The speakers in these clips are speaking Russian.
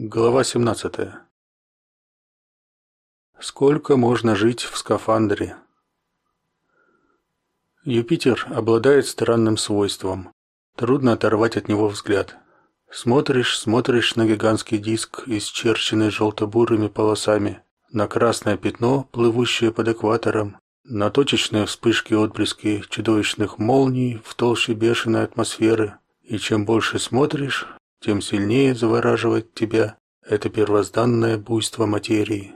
Глава 17. Сколько можно жить в скафандре? Юпитер обладает странным свойством. Трудно оторвать от него взгляд. Смотришь, смотришь на гигантский диск, исчерченный желто-бурыми полосами, на красное пятно, плывущее под экватором, на точечные вспышки отблески чудовищных молний в толще бешеной атмосферы. И чем больше смотришь, тем сильнее завораживает тебя это первозданное буйство материи.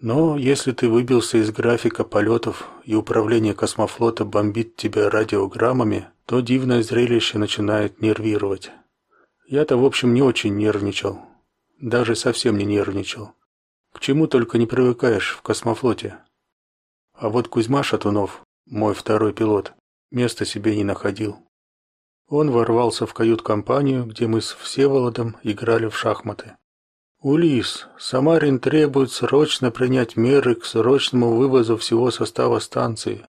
Но если ты выбился из графика полетов и управление космофлота бомбит тебя радиограммами, то дивное зрелище начинает нервировать. Я-то, в общем, не очень нервничал. Даже совсем не нервничал. К чему только не привыкаешь в космофлоте. А вот Кузьма Шатунов, мой второй пилот, места себе не находил. Он ворвался в кают-компанию, где мы с Всеволодом играли в шахматы. «Улис, Самарин требует срочно принять меры к срочному вывозу всего состава станции».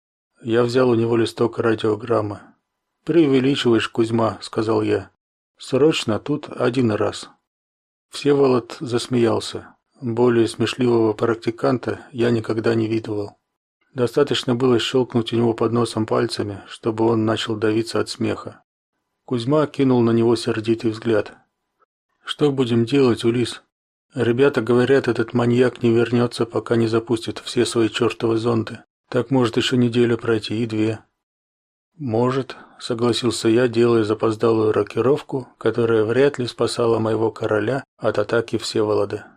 Я взял у него листок радиограммы. «Преувеличиваешь, Кузьма», — сказал я. «Срочно тут один раз». Всеволод засмеялся. Более смешливого практиканта я никогда не видывал. Достаточно было щелкнуть у него под носом пальцами, чтобы он начал давиться от смеха. Кузьма кинул на него сердитый взгляд. Что будем делать, Улис? Ребята говорят, этот маньяк не вернется, пока не запустит все свои чертовы зонды. Так может еще неделя пройти и две. Может, согласился я, делая запоздалую рокировку, которая вряд ли спасала моего короля от атаки Всеволода.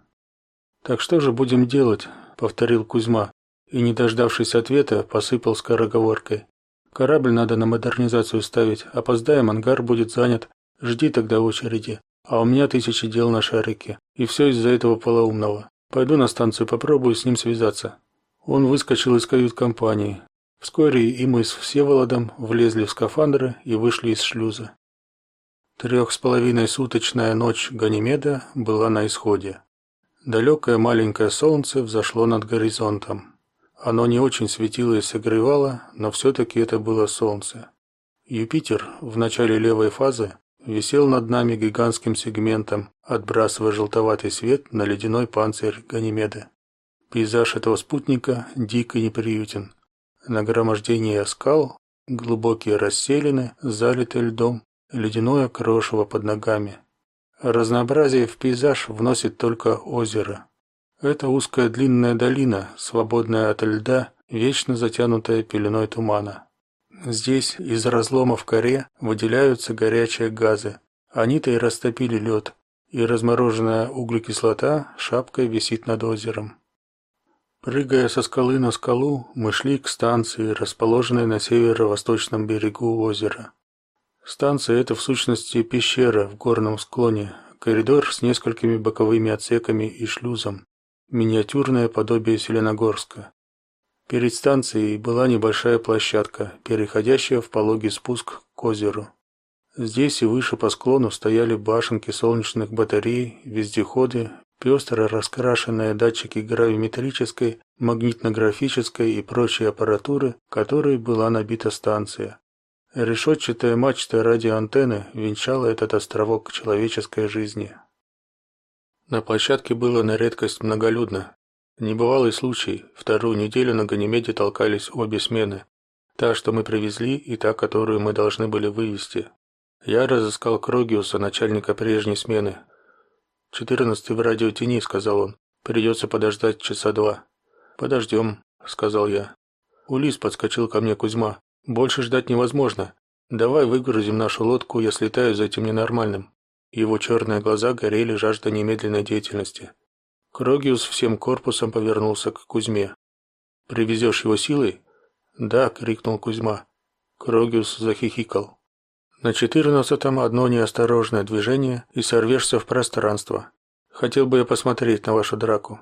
Так что же будем делать? повторил Кузьма и, не дождавшись ответа, посыпал скороговоркой. Корабль надо на модернизацию ставить. Опоздаем, ангар будет занят. Жди тогда очереди. А у меня тысячи дел на шарике. И все из-за этого полоумного. Пойду на станцию, попробую с ним связаться. Он выскочил из кают-компании. Вскоре и мы с Всеволодом влезли в скафандры и вышли из шлюза. Трех с половиной суточная ночь Ганимеда была на исходе. Далекое маленькое солнце взошло над горизонтом. Оно не очень светило и согревало, но все-таки это было солнце. Юпитер в начале левой фазы висел над нами гигантским сегментом, отбрасывая желтоватый свет на ледяной панцирь Ганимеды. Пейзаж этого спутника дик и неприютен. Нагромождение скал, глубокие расселины, залитые льдом, ледяное крошево под ногами. Разнообразие в пейзаж вносит только озеро. Это узкая длинная долина, свободная от льда, вечно затянутая пеленой тумана. Здесь из разломов в коре выделяются горячие газы. Они-то и растопили лед, и размороженная углекислота шапкой висит над озером. Прыгая со скалы на скалу, мы шли к станции, расположенной на северо-восточном берегу озера. Станция это в сущности пещера в горном склоне, коридор с несколькими боковыми отсеками и шлюзом миниатюрное подобие Селеногорска. Перед станцией была небольшая площадка, переходящая в пологий спуск к озеру. Здесь и выше по склону стояли башенки солнечных батарей, вездеходы, пестро раскрашенные датчики гравиметрической, магнитно-графической и прочей аппаратуры, которой была набита станция. Решетчатая мачта радиоантенны венчала этот островок человеческой жизни. На площадке было на редкость многолюдно. Небывалый случай. Вторую неделю на Ганимеде толкались обе смены. Та, что мы привезли, и та, которую мы должны были вывести. Я разыскал Крогиуса, начальника прежней смены. «Четырнадцатый в радиотени», — сказал он. «Придется подождать часа два». «Подождем», — сказал я. Улис подскочил ко мне Кузьма. «Больше ждать невозможно. Давай выгрузим нашу лодку, я слетаю за этим ненормальным». Его черные глаза горели жаждой немедленной деятельности. Крогиус всем корпусом повернулся к Кузьме. «Привезешь его силой?» «Да», — крикнул Кузьма. Крогиус захихикал. «На четырнадцатом одно неосторожное движение и сорвешься в пространство. Хотел бы я посмотреть на вашу драку».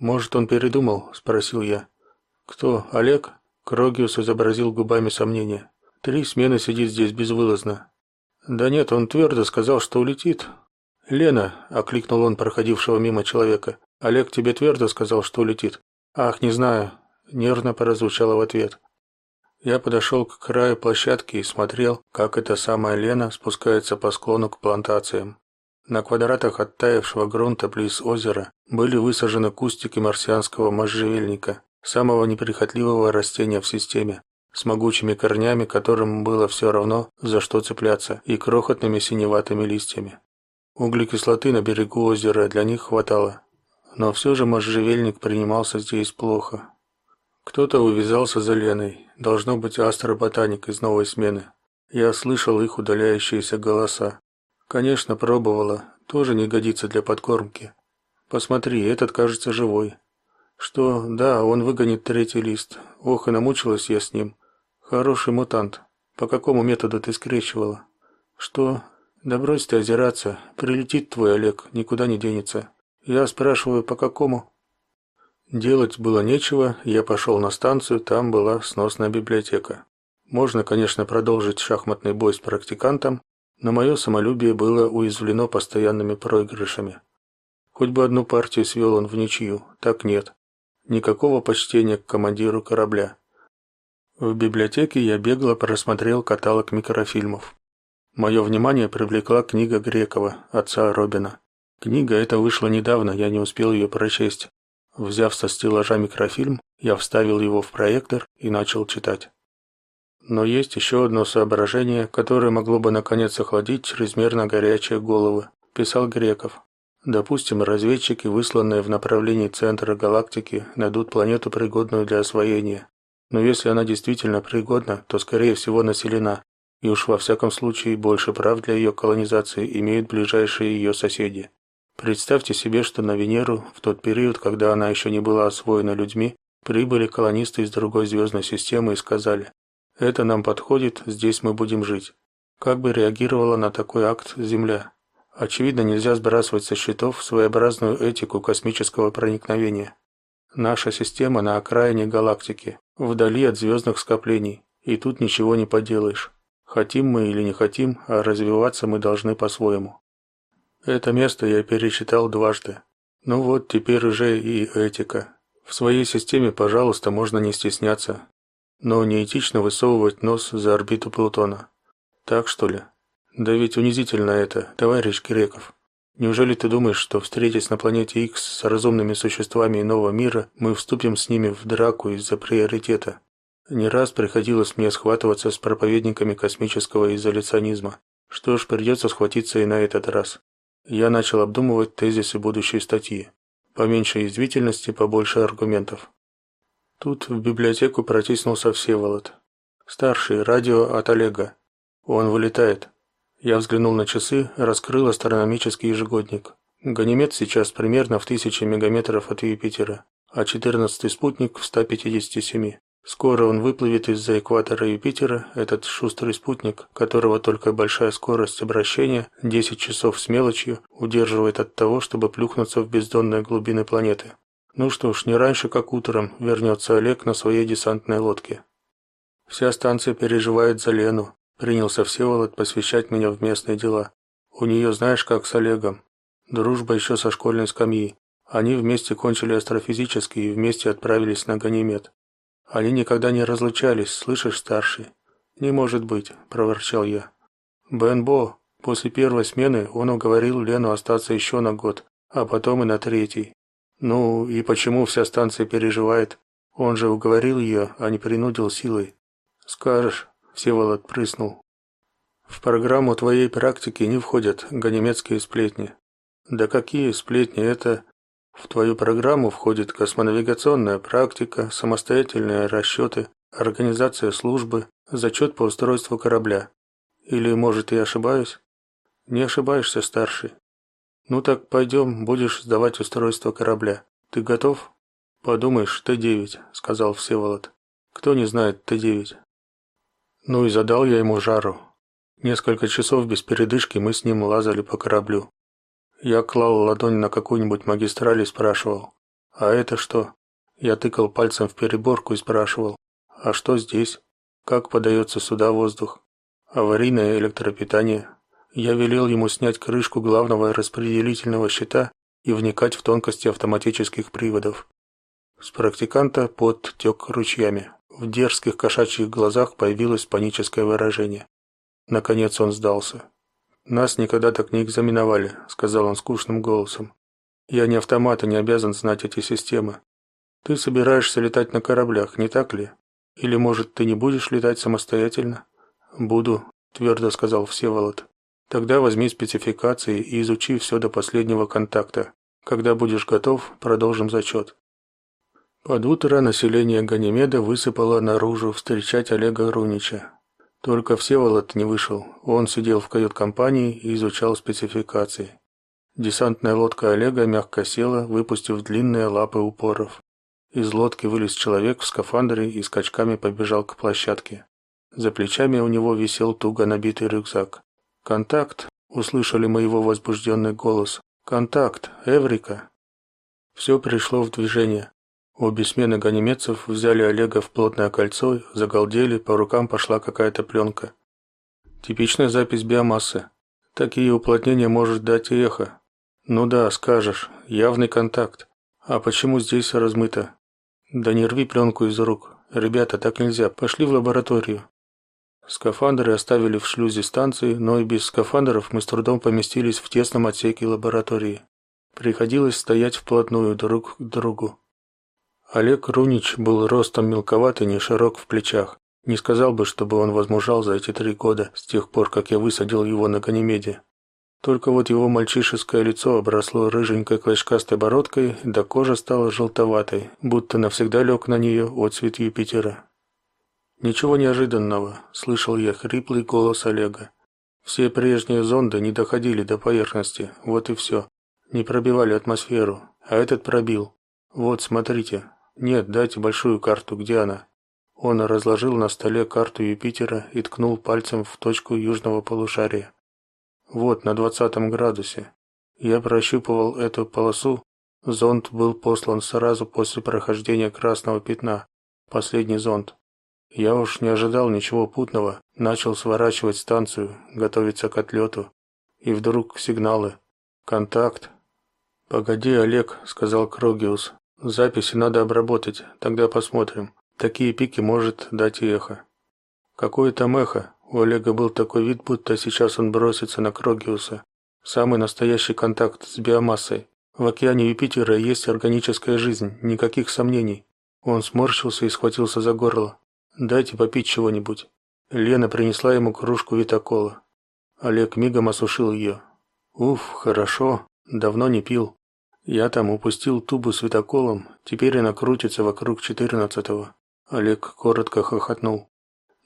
«Может, он передумал?» – спросил я. «Кто? Олег?» Крогиус изобразил губами сомнения. «Три смены сидит здесь безвылазно. Да нет, он твердо сказал, что улетит. Лена, окликнул он проходившего мимо человека. Олег тебе твердо сказал, что улетит. Ах, не знаю, нервно прозвучало в ответ. Я подошел к краю площадки и смотрел, как эта самая Лена спускается по склону к плантациям. На квадратах оттаившего грунта близ озера были высажены кустики марсианского можжевельника, самого неприхотливого растения в системе, с могучими корнями, которым было все равно, за что цепляться, и крохотными синеватыми листьями. Углекислоты на берегу озера для них хватало, но все же можжевельник принимался здесь плохо. Кто-то увязался за Леной, должно быть астроботаник из новой смены. Я слышал их удаляющиеся голоса. Конечно, пробовала, тоже не годится для подкормки. Посмотри, этот кажется живой. Что? Да, он выгонит третий лист. Ох, и намучилась я с ним. Хороший мутант. По какому методу ты скрещивала? Что? Да брось ты озираться. Прилетит твой Олег, никуда не денется. Я спрашиваю, по какому? Делать было нечего, я пошел на станцию, там была сносная библиотека. Можно, конечно, продолжить шахматный бой с практикантом, но мое самолюбие было уязвлено постоянными проигрышами. Хоть бы одну партию свел он в ничью, так нет. Никакого почтения к командиру корабля. В библиотеке я бегло просмотрел каталог микрофильмов. Мое внимание привлекла книга Грекова, отца Робина. Книга эта вышла недавно, я не успел ее прочесть. Взяв со стеллажа микрофильм, я вставил его в проектор и начал читать. Но есть еще одно соображение, которое могло бы наконец охладить чрезмерно горячие головы, писал Греков. Допустим, разведчики, высланные в направлении центра галактики, найдут планету пригодную для освоения. Но если она действительно пригодна, то скорее всего населена, и уж во всяком случае больше прав для ее колонизации имеют ближайшие ее соседи. Представьте себе, что на Венеру в тот период, когда она еще не была освоена людьми, прибыли колонисты из другой звездной системы и сказали: "Это нам подходит, здесь мы будем жить". Как бы реагировала на такой акт Земля? Очевидно, нельзя сбрасывать со счетов своеобразную этику космического проникновения. Наша система на окраине галактики, вдали от звездных скоплений, и тут ничего не поделаешь. Хотим мы или не хотим, а развиваться мы должны по-своему. Это место я перечитал дважды. Ну вот, теперь уже и этика. В своей системе, пожалуйста, можно не стесняться, но неэтично высовывать нос за орбиту Плутона. Так что ли? Да ведь унизительно это, товарищ Греков. Неужели ты думаешь, что встретясь на планете X с разумными существами иного мира, мы вступим с ними в драку из-за приоритета? Не раз приходилось мне схватываться с проповедниками космического изоляционизма. Что ж, придется схватиться и на этот раз. Я начал обдумывать тезисы будущей статьи. Поменьше извитительности, побольше аргументов. Тут в библиотеку протиснулся Всеволод. Старший, радио от Олега. Он вылетает. Я взглянул на часы, раскрыл астрономический ежегодник. Ганимед сейчас примерно в тысяче мегаметров от Юпитера, а четырнадцатый спутник в 157. Скоро он выплывет из-за экватора Юпитера, этот шустрый спутник, которого только большая скорость обращения, 10 часов с мелочью, удерживает от того, чтобы плюхнуться в бездонные глубины планеты. Ну что ж, не раньше, как утром, вернется Олег на своей десантной лодке. Вся станция переживает за Лену. Принялся Всеволод посвящать меня в местные дела. У нее, знаешь, как с Олегом. Дружба еще со школьной скамьи. Они вместе кончили астрофизический и вместе отправились на Ганимед. Они никогда не разлучались, слышишь, старший? Не может быть, проворчал я. Бенбо, после первой смены он уговорил Лену остаться еще на год, а потом и на третий. Ну, и почему вся станция переживает? Он же уговорил ее, а не принудил силой. Скажешь, Всеволод прыснул. В программу твоей практики не входят ганимедские сплетни. Да какие сплетни это в твою программу входит космонавигационная практика, самостоятельные расчеты, организация службы, зачет по устройству корабля. Или, может, я ошибаюсь? Не ошибаешься, старший. Ну так пойдем, будешь сдавать устройство корабля. Ты готов? Подумаешь, Т-9, сказал Всеволод. Кто не знает Т-9? Ну и задал я ему жару. Несколько часов без передышки мы с ним лазали по кораблю. Я клал ладонь на какую-нибудь магистраль и спрашивал: "А это что?" Я тыкал пальцем в переборку и спрашивал: "А что здесь? Как подается сюда воздух? Аварийное электропитание?" Я велел ему снять крышку главного распределительного щита и вникать в тонкости автоматических приводов. С практиканта пот тек ручьями. В дерзких кошачьих глазах появилось паническое выражение. Наконец он сдался. Нас никогда так не экзаменовали, сказал он скучным голосом. Я не автомат и не обязан знать эти системы. Ты собираешься летать на кораблях, не так ли? Или, может, ты не будешь летать самостоятельно? Буду, твердо сказал Всеволод. Тогда возьми спецификации и изучи все до последнего контакта. Когда будешь готов, продолжим зачет. Под утро население Ганимеда высыпало наружу встречать Олега Рунича. Только Всеволод не вышел. Он сидел в кают-компании и изучал спецификации. Десантная лодка Олега мягко села, выпустив длинные лапы упоров. Из лодки вылез человек в скафандре и скачками побежал к площадке. За плечами у него висел туго набитый рюкзак. «Контакт!» – услышали моего возбужденный голос. «Контакт! Эврика!» Все пришло в движение. Обе смены ганимедцев взяли Олега в плотное кольцо, загалдели, по рукам пошла какая-то пленка. Типичная запись биомассы. Такие уплотнения может дать и эхо. Ну да, скажешь, явный контакт. А почему здесь размыто? Да не рви пленку из рук. Ребята, так нельзя. Пошли в лабораторию. Скафандры оставили в шлюзе станции, но и без скафандров мы с трудом поместились в тесном отсеке лаборатории. Приходилось стоять вплотную друг к другу. Олег Рунич был ростом мелковат и не широк в плечах. Не сказал бы, чтобы он возмужал за эти три года, с тех пор, как я высадил его на Ганимеде. Только вот его мальчишеское лицо обросло рыженькой клочкастой бородкой, да кожа стала желтоватой, будто навсегда лег на нее отцвет Юпитера. Ничего неожиданного, слышал я хриплый голос Олега. Все прежние зонды не доходили до поверхности, вот и все. Не пробивали атмосферу, а этот пробил. Вот, смотрите. Нет, дайте большую карту, где она? Он разложил на столе карту Юпитера и ткнул пальцем в точку южного полушария. Вот, на двадцатом градусе. Я прощупывал эту полосу. Зонд был послан сразу после прохождения красного пятна. Последний зонд. Я уж не ожидал ничего путного, начал сворачивать станцию, готовиться к отлету. И вдруг сигналы. Контакт. Погоди, Олег, сказал Крогиус. Записи надо обработать, тогда посмотрим. Такие пики может дать и эхо. Какое там эхо? У Олега был такой вид, будто сейчас он бросится на Крогиуса. Самый настоящий контакт с биомассой. В океане Юпитера есть органическая жизнь, никаких сомнений. Он сморщился и схватился за горло. Дайте попить чего-нибудь. Лена принесла ему кружку витакола. Олег мигом осушил ее. Уф, хорошо. Давно не пил. Я там упустил тубу с витаколом, теперь она крутится вокруг четырнадцатого. Олег коротко хохотнул.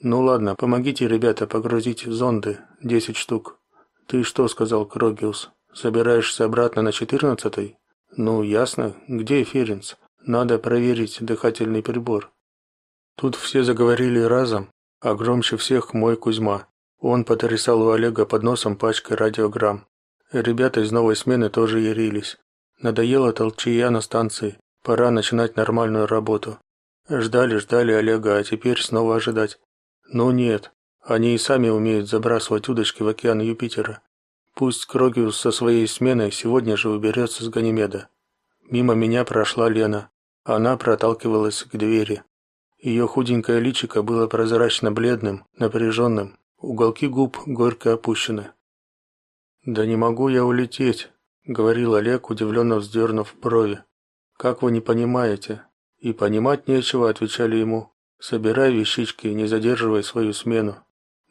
Ну ладно, помогите, ребята, погрузить зонды, десять штук. Ты что сказал, Крогиус? Собираешься обратно на четырнадцатый? Ну, ясно. Где Ференц? Надо проверить дыхательный прибор. Тут все заговорили разом, а громче всех мой Кузьма. Он потрясал у Олега под носом пачкой радиограмм. Ребята из новой смены тоже ярились. Надоело толчья на станции. Пора начинать нормальную работу. Ждали, ждали Олега, а теперь снова ожидать. Ну нет, они и сами умеют забрасывать удочки в океан Юпитера. Пусть Крогиус со своей сменой сегодня же уберется с Ганимеда. Мимо меня прошла Лена. Она проталкивалась к двери. Ее худенькое личико было прозрачно-бледным, напряженным, уголки губ горько опущены. «Да не могу я улететь», — говорил Олег, удивленно вздернув брови. «Как вы не понимаете?» «И понимать нечего», — отвечали ему. «Собирай вещички, не задерживай свою смену.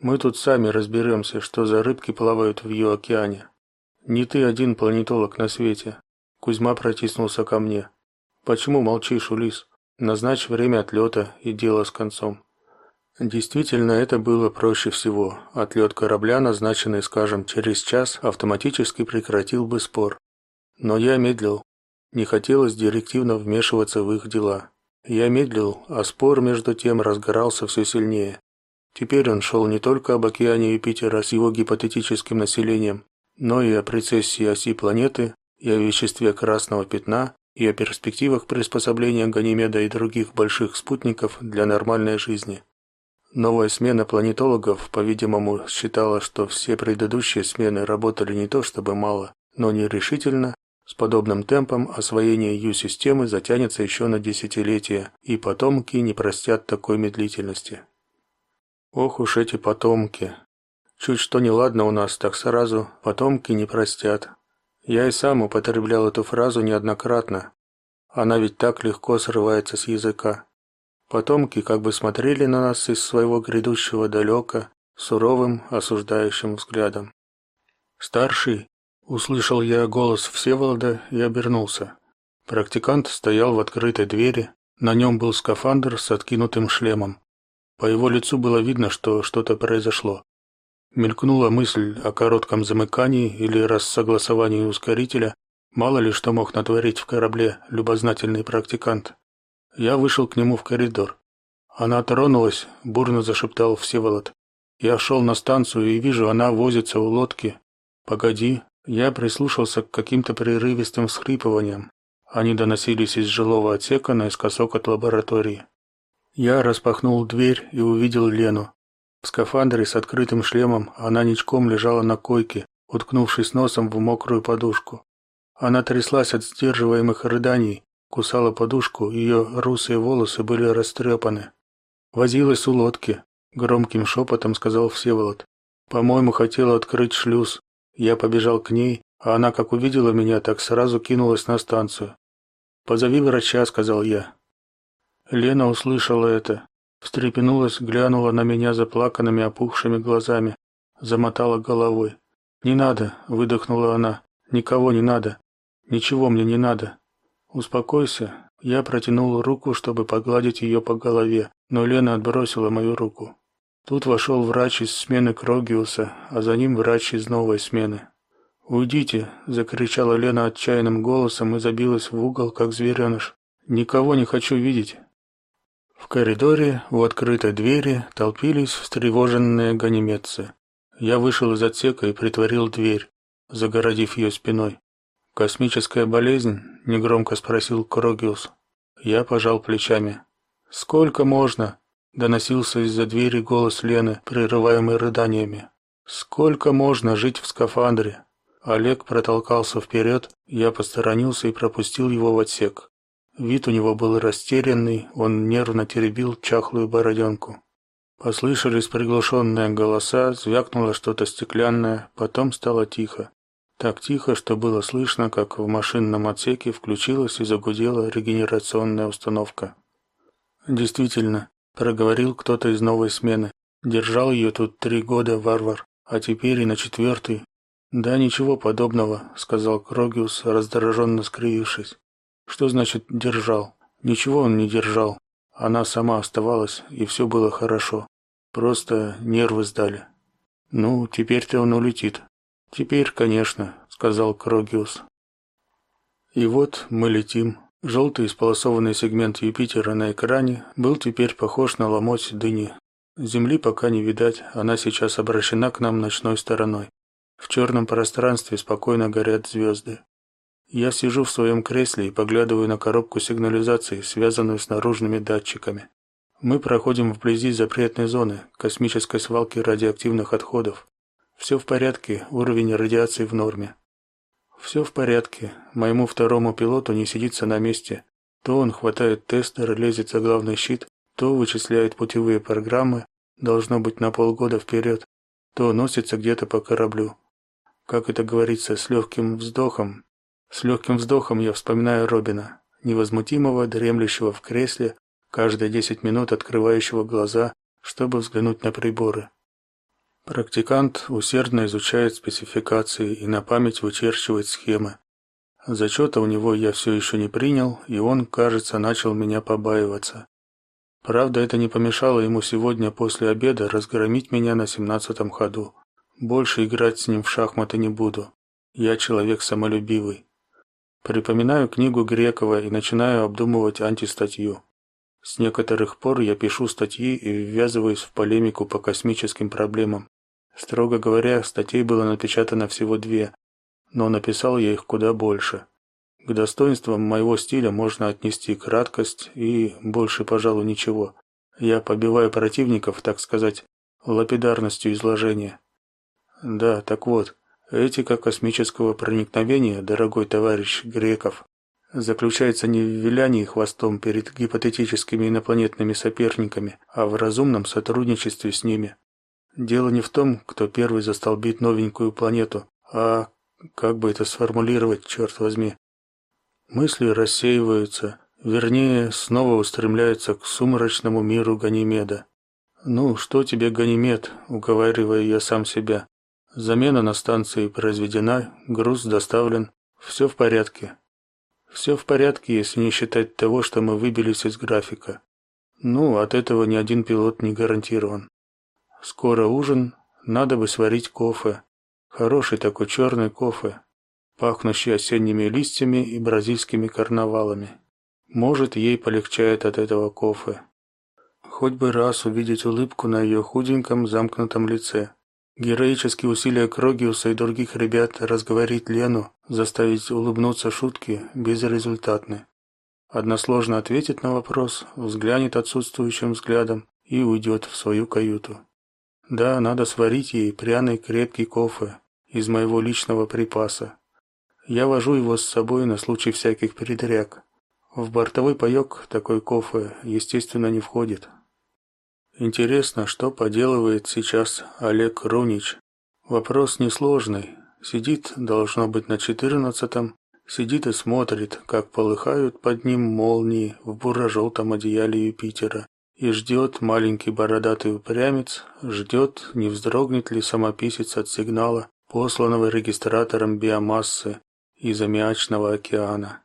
Мы тут сами разберемся, что за рыбки плавают в ее океане. Не ты один планетолог на свете». Кузьма протиснулся ко мне. «Почему молчишь, Улис? Назначь время отлета и дело с концом. Действительно, это было проще всего. Отлет корабля, назначенный, скажем, через час, автоматически прекратил бы спор. Но я медлил. Не хотелось директивно вмешиваться в их дела. Я медлил, а спор между тем разгорался все сильнее. Теперь он шел не только об океане Юпитера с его гипотетическим населением, но и о прецессии оси планеты, и о веществе красного пятна, и о перспективах приспособления Ганимеда и других больших спутников для нормальной жизни. Новая смена планетологов, по-видимому, считала, что все предыдущие смены работали не то чтобы мало, но нерешительно. С подобным темпом освоение Ю-системы затянется еще на десятилетия, и потомки не простят такой медлительности. Ох уж эти потомки. Чуть что неладно у нас, так сразу потомки не простят. Я и сам употреблял эту фразу неоднократно. Она ведь так легко срывается с языка. Потомки как бы смотрели на нас из своего грядущего далека суровым, осуждающим взглядом. Старший, услышал я голос Всеволода и обернулся. Практикант стоял в открытой двери, на нем был скафандр с откинутым шлемом. По его лицу было видно, что что-то произошло. Мелькнула мысль о коротком замыкании или рассогласовании ускорителя, мало ли что мог натворить в корабле любознательный практикант. Я вышел к нему в коридор. Она тронулась, бурно зашептал Всеволод. Я шел на станцию и вижу, она возится у лодки. Погоди, я прислушался к каким-то прерывистым всхлипываниям. Они доносились из жилого отсека наискосок от лаборатории. Я распахнул дверь и увидел Лену. В скафандре с открытым шлемом она ничком лежала на койке, уткнувшись носом в мокрую подушку. Она тряслась от сдерживаемых рыданий, кусала подушку, ее русые волосы были растрепаны. Возилась у лодки, громким шепотом сказал Всеволод. По-моему, хотела открыть шлюз. Я побежал к ней, а она как увидела меня, так сразу кинулась на станцию. Позови врача, сказал я. Лена услышала это, встрепенулась, глянула на меня заплаканными опухшими глазами, замотала головой. "Не надо", выдохнула она. "Никого не надо. Ничего мне не надо. Успокойся". Я протянул руку, чтобы погладить ее по голове, но Лена отбросила мою руку. Тут вошел врач из смены Крогиуса, а за ним врач из новой смены. "Уйдите", закричала Лена отчаянным голосом и забилась в угол, как звереныш. "Никого не хочу видеть". В коридоре у открытой двери толпились встревоженные ганимедцы. Я вышел из отсека и притворил дверь, загородив ее спиной. Космическая болезнь? негромко спросил Крогиус. Я пожал плечами. Сколько можно? доносился из-за двери голос Лены, прерываемый рыданиями. Сколько можно жить в скафандре? Олег протолкался вперед, я посторонился и пропустил его в отсек. Вид у него был растерянный, он нервно теребил чахлую бороденку. Послышались приглушенные голоса, звякнуло что-то стеклянное, потом стало тихо. Так тихо, что было слышно, как в машинном отсеке включилась и загудела регенерационная установка. Действительно, проговорил кто-то из новой смены. Держал ее тут три года варвар, а теперь и на четвертый. Да ничего подобного, сказал Крогиус, раздраженно скривившись. Что значит держал? Ничего он не держал. Она сама оставалась, и все было хорошо. Просто нервы сдали. Ну, теперь-то он улетит. Теперь, конечно, сказал Крогиус. И вот мы летим. Желтый исполосованный сегмент Юпитера на экране был теперь похож на ломоть дыни. Земли пока не видать, она сейчас обращена к нам ночной стороной. В черном пространстве спокойно горят звезды. Я сижу в своем кресле и поглядываю на коробку сигнализации, связанную с наружными датчиками. Мы проходим вблизи запретной зоны, космической свалки радиоактивных отходов. Все в порядке, уровень радиации в норме. Все в порядке. Моему второму пилоту не сидится на месте. То он хватает тестер, лезет за главный щит, то вычисляет путевые программы, должно быть на полгода вперед, то носится где-то по кораблю. Как это говорится, с легким вздохом. С легким вздохом я вспоминаю Робина, невозмутимого, дремлющего в кресле, каждые десять минут открывающего глаза, чтобы взглянуть на приборы. Практикант усердно изучает спецификации и на память вычерчивает схемы. Зачета у него я все еще не принял, и он, кажется, начал меня побаиваться. Правда, это не помешало ему сегодня после обеда разгромить меня на семнадцатом ходу. Больше играть с ним в шахматы не буду. Я человек самолюбивый. Припоминаю книгу Грекова и начинаю обдумывать антистатью. С некоторых пор я пишу статьи и ввязываюсь в полемику по космическим проблемам. Строго говоря, статей было напечатано всего две, но написал я их куда больше. К достоинствам моего стиля можно отнести краткость и больше, пожалуй, ничего. Я побиваю противников, так сказать, лапидарностью изложения. Да, так вот, Этика космического проникновения, дорогой товарищ Греков, заключается не в вилянии хвостом перед гипотетическими инопланетными соперниками, а в разумном сотрудничестве с ними. Дело не в том, кто первый застолбит новенькую планету, а как бы это сформулировать, черт возьми. Мысли рассеиваются, вернее, снова устремляются к сумрачному миру Ганимеда. Ну, что тебе Ганимед, уговариваю я сам себя. Замена на станции произведена, груз доставлен, все в порядке. Все в порядке, если не считать того, что мы выбились из графика. Ну, от этого ни один пилот не гарантирован. Скоро ужин, надо бы сварить кофе. Хороший такой черный кофе, пахнущий осенними листьями и бразильскими карнавалами. Может, ей полегчает от этого кофе. Хоть бы раз увидеть улыбку на ее худеньком замкнутом лице. Героические усилия Крогиуса и других ребят разговорить Лену, заставить улыбнуться шутки безрезультатны. Односложно ответит на вопрос, взглянет отсутствующим взглядом и уйдет в свою каюту. Да, надо сварить ей пряный крепкий кофе из моего личного припаса. Я вожу его с собой на случай всяких передряг. В бортовой паёк такой кофе, естественно, не входит. Интересно, что поделывает сейчас Олег Рунич. Вопрос несложный. Сидит, должно быть, на четырнадцатом, сидит и смотрит, как полыхают под ним молнии в буро-желтом одеяле Юпитера, и ждет маленький бородатый упрямец, ждет, не вздрогнет ли самописец от сигнала, посланного регистратором биомассы из аммиачного океана.